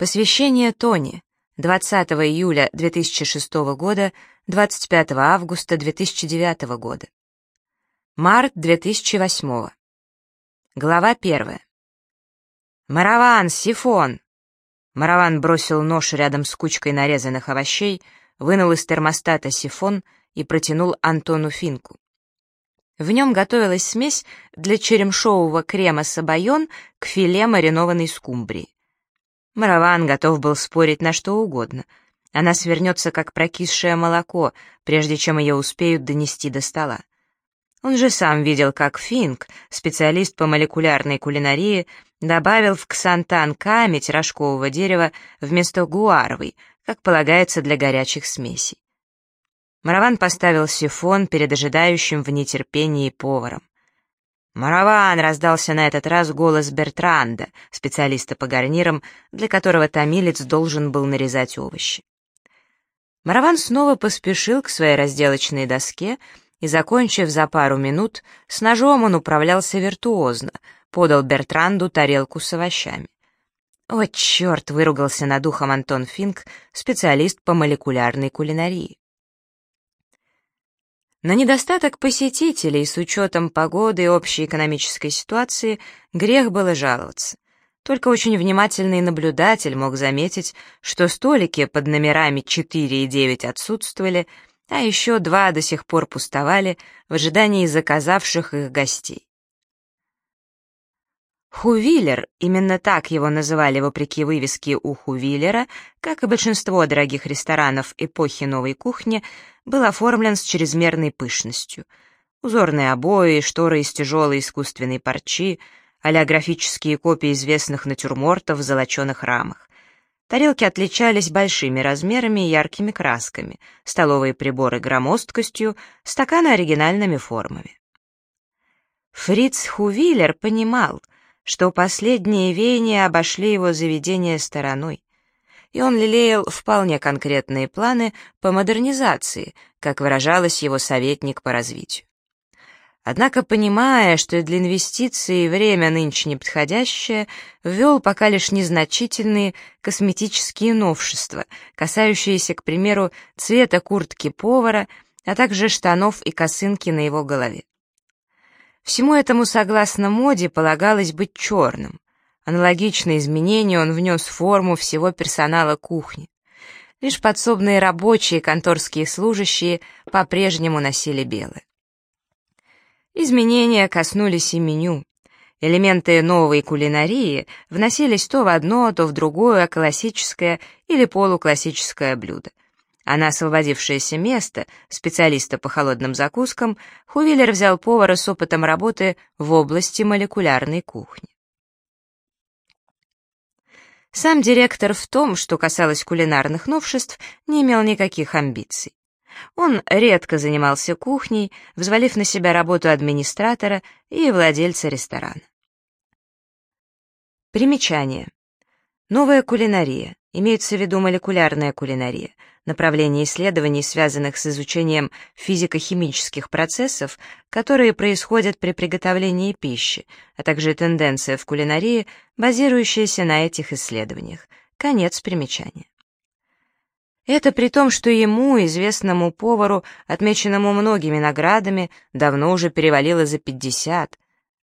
Посвящение Тони. 20 июля 2006 года, 25 августа 2009 года. Март 2008. Глава 1. «Мараван, сифон!» Мараван бросил нож рядом с кучкой нарезанных овощей, вынул из термостата сифон и протянул Антону Финку. В нем готовилась смесь для черемшового крема сабайон к филе маринованной скумбрии. Мараван готов был спорить на что угодно. Она свернется, как прокисшее молоко, прежде чем ее успеют донести до стола. Он же сам видел, как Финк, специалист по молекулярной кулинарии, добавил в ксантан камедь рожкового дерева вместо гуаровой, как полагается для горячих смесей. Мараван поставил сифон перед ожидающим в нетерпении поваром. «Мараван!» — раздался на этот раз голос Бертранда, специалиста по гарнирам, для которого томилец должен был нарезать овощи. Мараван снова поспешил к своей разделочной доске и, закончив за пару минут, с ножом он управлялся виртуозно, подал Бертранду тарелку с овощами. «О, черт!» — выругался над ухом Антон Финк, специалист по молекулярной кулинарии. На недостаток посетителей с учетом погоды и общей экономической ситуации грех было жаловаться. Только очень внимательный наблюдатель мог заметить, что столики под номерами 4 и 9 отсутствовали, а еще два до сих пор пустовали в ожидании заказавших их гостей. Хувиллер, именно так его называли вопреки вывеске у Хувиллера, как и большинство дорогих ресторанов эпохи новой кухни, был оформлен с чрезмерной пышностью. Узорные обои, шторы из тяжелой искусственной парчи, олеографические копии известных натюрмортов в золоченых рамах. Тарелки отличались большими размерами и яркими красками, столовые приборы громоздкостью, стаканы оригинальными формами. Фриц Хувиллер понимал, что последние веяния обошли его заведение стороной, и он лелеял вполне конкретные планы по модернизации, как выражалась его советник по развитию. Однако, понимая, что для инвестиций время нынче неподходящее, ввел пока лишь незначительные косметические новшества, касающиеся, к примеру, цвета куртки повара, а также штанов и косынки на его голове. Всему этому, согласно моде, полагалось быть черным. Аналогичные изменения он внес в форму всего персонала кухни. Лишь подсобные рабочие и конторские служащие по-прежнему носили белое. Изменения коснулись и меню. Элементы новой кулинарии вносились то в одно, то в другое классическое или полуклассическое блюдо а на освободившееся место специалиста по холодным закускам Хувиллер взял повара с опытом работы в области молекулярной кухни. Сам директор в том, что касалось кулинарных новшеств, не имел никаких амбиций. Он редко занимался кухней, взвалив на себя работу администратора и владельца ресторана. Примечание. Новая кулинария. Имеется в виду молекулярная кулинария — направление исследований, связанных с изучением физико-химических процессов, которые происходят при приготовлении пищи, а также тенденция в кулинарии, базирующаяся на этих исследованиях. Конец примечания. Это при том, что ему, известному повару, отмеченному многими наградами, давно уже перевалило за 50,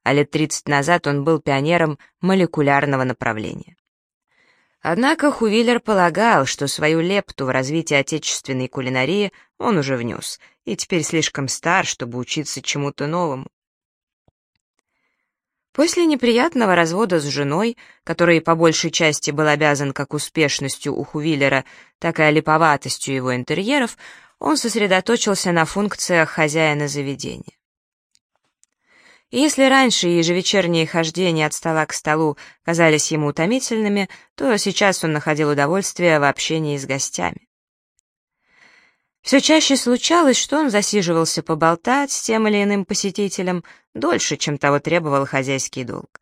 а лет 30 назад он был пионером молекулярного направления. Однако Хувиллер полагал, что свою лепту в развитие отечественной кулинарии он уже внес, и теперь слишком стар, чтобы учиться чему-то новому. После неприятного развода с женой, который по большей части был обязан как успешностью у Хувиллера, так и олиповатостью его интерьеров, он сосредоточился на функциях хозяина заведения. И если раньше ежевечерние хождения от стола к столу казались ему утомительными, то сейчас он находил удовольствие в общении с гостями. Все чаще случалось, что он засиживался поболтать с тем или иным посетителем дольше, чем того требовал хозяйский долг.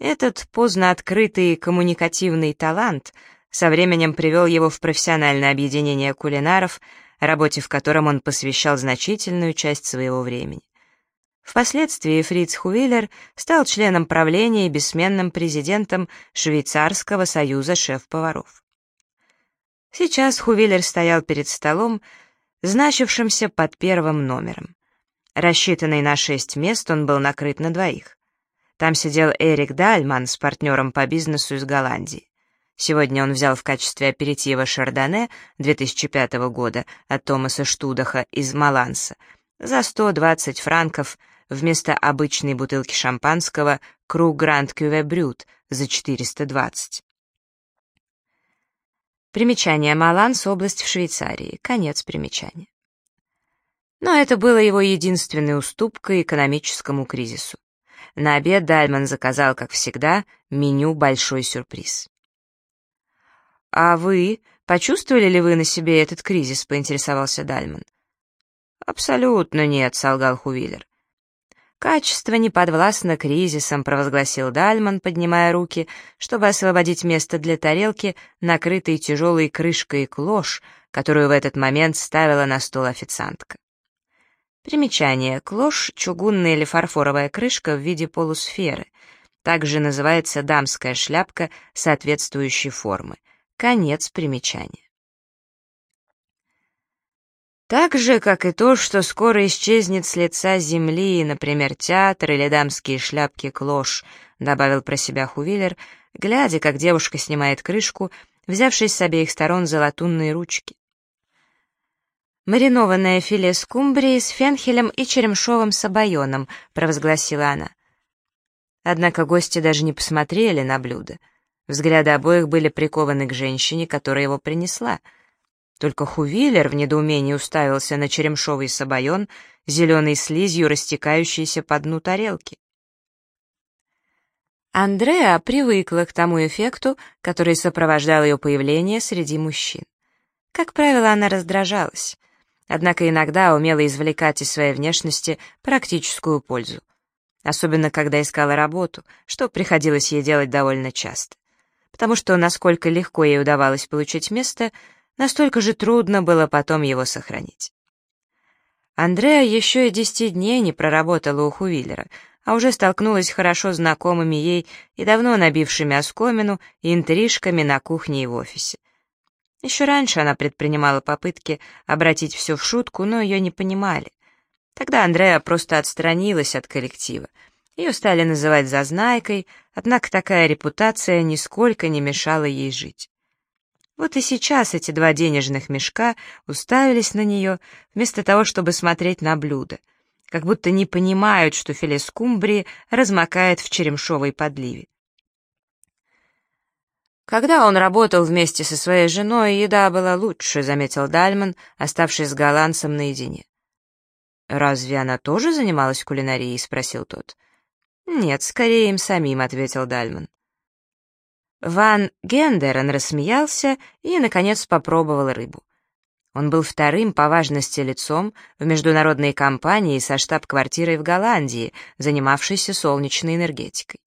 Этот поздно открытый коммуникативный талант со временем привел его в профессиональное объединение кулинаров, работе в котором он посвящал значительную часть своего времени. Впоследствии Фриц Хувиллер стал членом правления и бессменным президентом Швейцарского союза шеф-поваров. Сейчас Хувиллер стоял перед столом, значившимся под первым номером. Рассчитанный на шесть мест, он был накрыт на двоих. Там сидел Эрик Дальман с партнером по бизнесу из Голландии. Сегодня он взял в качестве аперитива Шардоне 2005 года от Томаса Штудаха из Маланса за 120 франков вместо обычной бутылки шампанского Круг Гранд Кюве Брют за 420. Примечание Маланс, область в Швейцарии. Конец примечания. Но это было его единственной уступкой экономическому кризису. На обед Дальман заказал, как всегда, меню «Большой сюрприз». «А вы, почувствовали ли вы на себе этот кризис?» — поинтересовался Дальман. «Абсолютно нет», — солгал Хувиллер. «Качество не подвластно кризисам», — провозгласил Дальман, поднимая руки, чтобы освободить место для тарелки, накрытой тяжелой крышкой клош, которую в этот момент ставила на стол официантка. Примечание. Клош — чугунная или фарфоровая крышка в виде полусферы. Также называется дамская шляпка соответствующей формы. Конец примечания. Так же, как и то, что скоро исчезнет с лица земли, например, театр или дамские шляпки клош, добавил про себя Хувиллер, глядя, как девушка снимает крышку, взявшись с обеих сторон за латунные ручки. «Маринованное филе скумбрии с фенхелем и черемшовым сабайоном», — провозгласила она. Однако гости даже не посмотрели на блюдо. Взгляды обоих были прикованы к женщине, которая его принесла. Только Хувиллер в недоумении уставился на черемшовый сабайон, зеленой слизью, растекающейся по дну тарелки. Андреа привыкла к тому эффекту, который сопровождал ее появление среди мужчин. Как правило, она раздражалась однако иногда умела извлекать из своей внешности практическую пользу. Особенно, когда искала работу, что приходилось ей делать довольно часто. Потому что насколько легко ей удавалось получить место, настолько же трудно было потом его сохранить. Андреа еще и десяти дней не проработала у Хувиллера, а уже столкнулась с хорошо знакомыми ей и давно набившими оскомину и интрижками на кухне и в офисе. Еще раньше она предпринимала попытки обратить все в шутку, но ее не понимали. Тогда Андреа просто отстранилась от коллектива. Ее стали называть зазнайкой, однако такая репутация нисколько не мешала ей жить. Вот и сейчас эти два денежных мешка уставились на нее, вместо того, чтобы смотреть на блюдо, как будто не понимают, что филе скумбрии размокает в черемшовой подливе. Когда он работал вместе со своей женой, еда была лучше, заметил Дальман, оставшись с голландцем наедине. «Разве она тоже занималась кулинарией?» — спросил тот. «Нет, скорее им самим», — ответил Дальман. Ван Гендерен рассмеялся и, наконец, попробовал рыбу. Он был вторым по важности лицом в международной компании со штаб-квартирой в Голландии, занимавшейся солнечной энергетикой.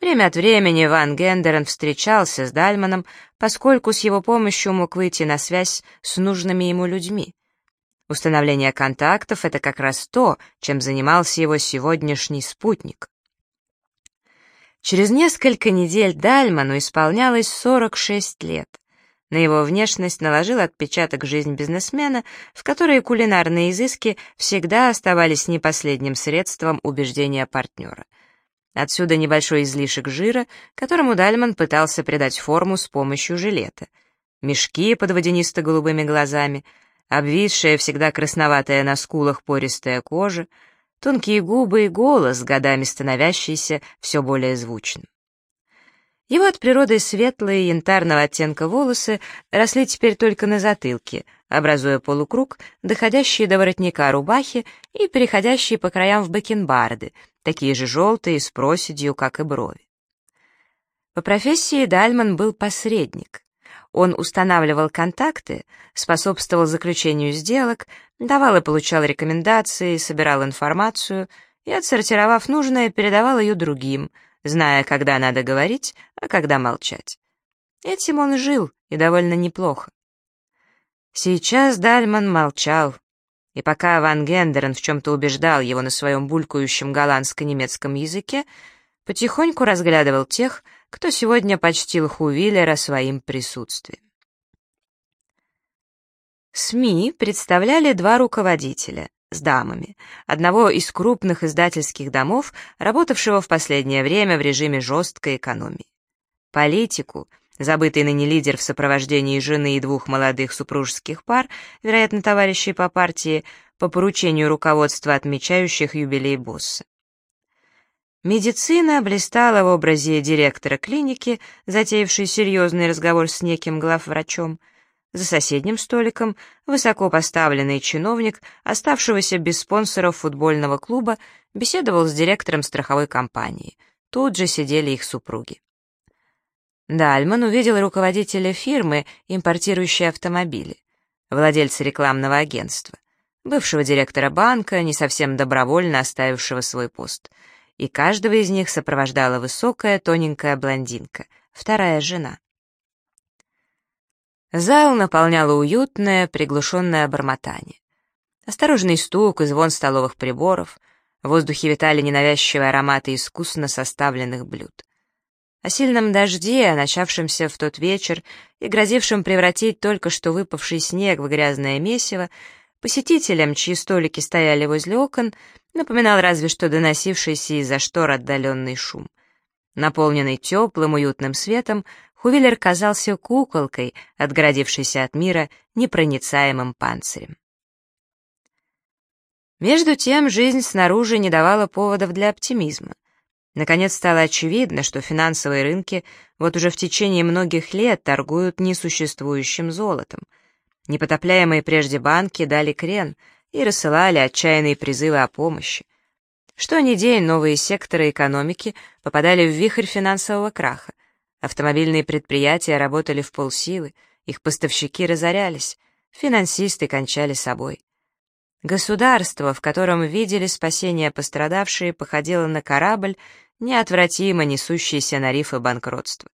Время от времени Ван Гендерен встречался с Дальманом, поскольку с его помощью мог выйти на связь с нужными ему людьми. Установление контактов — это как раз то, чем занимался его сегодняшний спутник. Через несколько недель Дальману исполнялось 46 лет. На его внешность наложил отпечаток жизнь бизнесмена, в которой кулинарные изыски всегда оставались не последним средством убеждения партнера — Отсюда небольшой излишек жира, которому Дальман пытался придать форму с помощью жилета. Мешки под водянисто-голубыми глазами, обвисшая, всегда красноватая на скулах пористая кожа, тонкие губы и голос, годами становящийся все более звучным. Его от природы светлые янтарного оттенка волосы росли теперь только на затылке, образуя полукруг, доходящий до воротника рубахи и переходящий по краям в бакенбарды, такие же желтые, с проседью, как и брови. По профессии Дальман был посредник. Он устанавливал контакты, способствовал заключению сделок, давал и получал рекомендации, собирал информацию и, отсортировав нужное, передавал ее другим, зная, когда надо говорить, а когда молчать. Этим он жил, и довольно неплохо. Сейчас Дальман молчал, И пока Ван Гендерен в чем-то убеждал его на своем булькающем голландско-немецком языке, потихоньку разглядывал тех, кто сегодня почтил Хувиллера своим присутствием. СМИ представляли два руководителя с дамами, одного из крупных издательских домов, работавшего в последнее время в режиме жесткой экономии. Политику, забытый ныне лидер в сопровождении жены и двух молодых супружеских пар, вероятно, товарищей по партии, по поручению руководства отмечающих юбилей босса. Медицина блистала в образе директора клиники, затеявшей серьезный разговор с неким главврачом. За соседним столиком высоко поставленный чиновник, оставшегося без спонсоров футбольного клуба, беседовал с директором страховой компании. Тут же сидели их супруги. Дальман увидел руководителя фирмы, импортирующей автомобили, владельца рекламного агентства, бывшего директора банка, не совсем добровольно оставившего свой пост — и каждого из них сопровождала высокая тоненькая блондинка, вторая жена. Зал наполняло уютное, приглушенное бормотание. Осторожный стук и звон столовых приборов, в воздухе витали ненавязчивые ароматы искусно составленных блюд. О сильном дожде, начавшемся в тот вечер и грозившем превратить только что выпавший снег в грязное месиво, посетителям, чьи столики стояли возле окон, напоминал разве что доносившийся из-за штор отдаленный шум. Наполненный теплым, уютным светом, Хувиллер казался куколкой, отгородившейся от мира непроницаемым панцирем. Между тем, жизнь снаружи не давала поводов для оптимизма. Наконец стало очевидно, что финансовые рынки вот уже в течение многих лет торгуют несуществующим золотом. Непотопляемые прежде банки дали крен — и рассылали отчаянные призывы о помощи. Что ни день новые секторы экономики попадали в вихрь финансового краха. Автомобильные предприятия работали в полсилы, их поставщики разорялись, финансисты кончали собой. Государство, в котором видели спасение пострадавшие, походило на корабль, неотвратимо несущийся на рифы банкротства.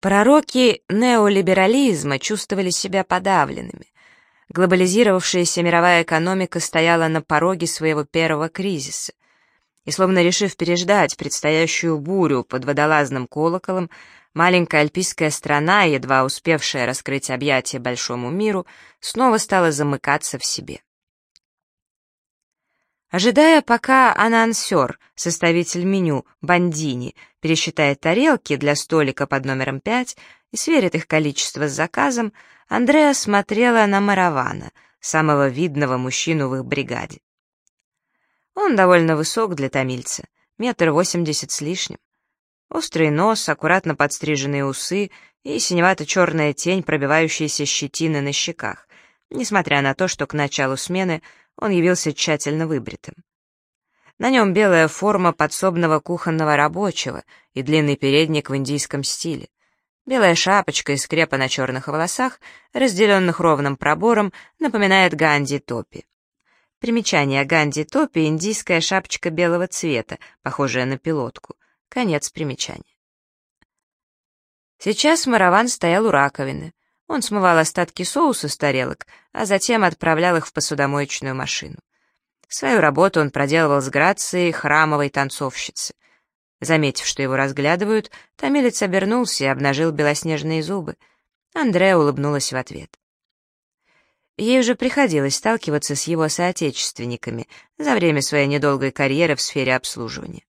Пророки неолиберализма чувствовали себя подавленными, глобализировавшаяся мировая экономика стояла на пороге своего первого кризиса. И словно решив переждать предстоящую бурю под водолазным колоколом, маленькая альпийская страна, едва успевшая раскрыть объятия большому миру, снова стала замыкаться в себе. Ожидая, пока анонсер, составитель меню, Бандини, пересчитает тарелки для столика под номером 5 и сверит их количество с заказом, Андреа смотрела на Маравана, самого видного мужчину в их бригаде. Он довольно высок для томильца, метр восемьдесят с лишним. Острый нос, аккуратно подстриженные усы и синевато-черная тень, пробивающаяся щетины на щеках, несмотря на то, что к началу смены он явился тщательно выбритым. На нем белая форма подсобного кухонного рабочего и длинный передник в индийском стиле. Белая шапочка из крепа на черных волосах, разделенных ровным пробором, напоминает Ганди Топи. Примечание Ганди Топи — индийская шапочка белого цвета, похожая на пилотку. Конец примечания. Сейчас Мараван стоял у раковины. Он смывал остатки соуса с тарелок, а затем отправлял их в посудомоечную машину. Свою работу он проделывал с грацией храмовой танцовщицы — Заметив, что его разглядывают, томилец обернулся и обнажил белоснежные зубы. Андреа улыбнулась в ответ. Ей уже приходилось сталкиваться с его соотечественниками за время своей недолгой карьеры в сфере обслуживания.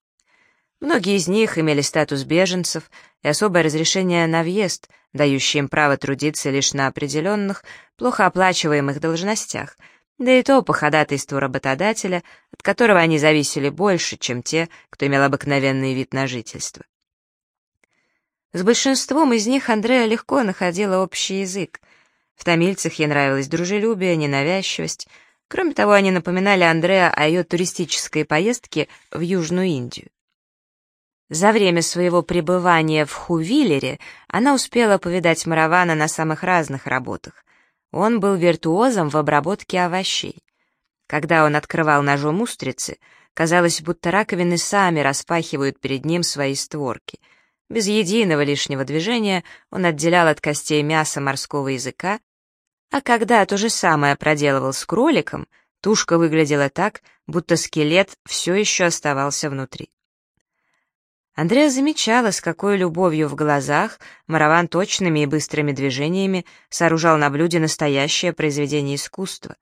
Многие из них имели статус беженцев и особое разрешение на въезд, дающее им право трудиться лишь на определенных, плохо оплачиваемых должностях — да и то по ходатайству работодателя, от которого они зависели больше, чем те, кто имел обыкновенный вид на жительство. С большинством из них Андреа легко находила общий язык. В тамильцах ей нравилось дружелюбие, ненавязчивость. Кроме того, они напоминали Андреа о ее туристической поездке в Южную Индию. За время своего пребывания в Хувиллере она успела повидать Маравана на самых разных работах, он был виртуозом в обработке овощей. Когда он открывал ножом устрицы, казалось, будто раковины сами распахивают перед ним свои створки. Без единого лишнего движения он отделял от костей мяса морского языка, А когда то же самое проделывал с кроликом, тушка выглядела так, будто скелет все еще оставался внутри. Андреа замечала, с какой любовью в глазах Мараван точными и быстрыми движениями сооружал на блюде настоящее произведение искусства.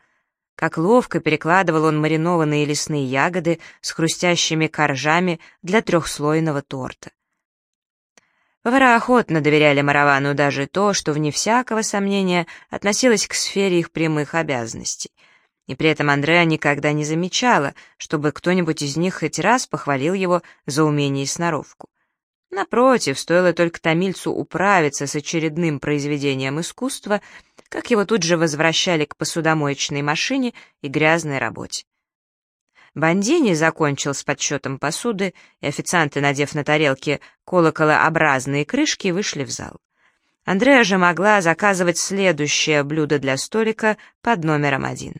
Как ловко перекладывал он маринованные лесные ягоды с хрустящими коржами для трехслойного торта. Повара охотно доверяли Маравану даже то, что, вне всякого сомнения, относилось к сфере их прямых обязанностей. И при этом Андреа никогда не замечала, чтобы кто-нибудь из них хоть раз похвалил его за умение и сноровку. Напротив, стоило только томильцу управиться с очередным произведением искусства, как его тут же возвращали к посудомоечной машине и грязной работе. Бандини закончил с подсчетом посуды, и официанты, надев на тарелки колоколообразные крышки, вышли в зал. Андреа же могла заказывать следующее блюдо для столика под номером один.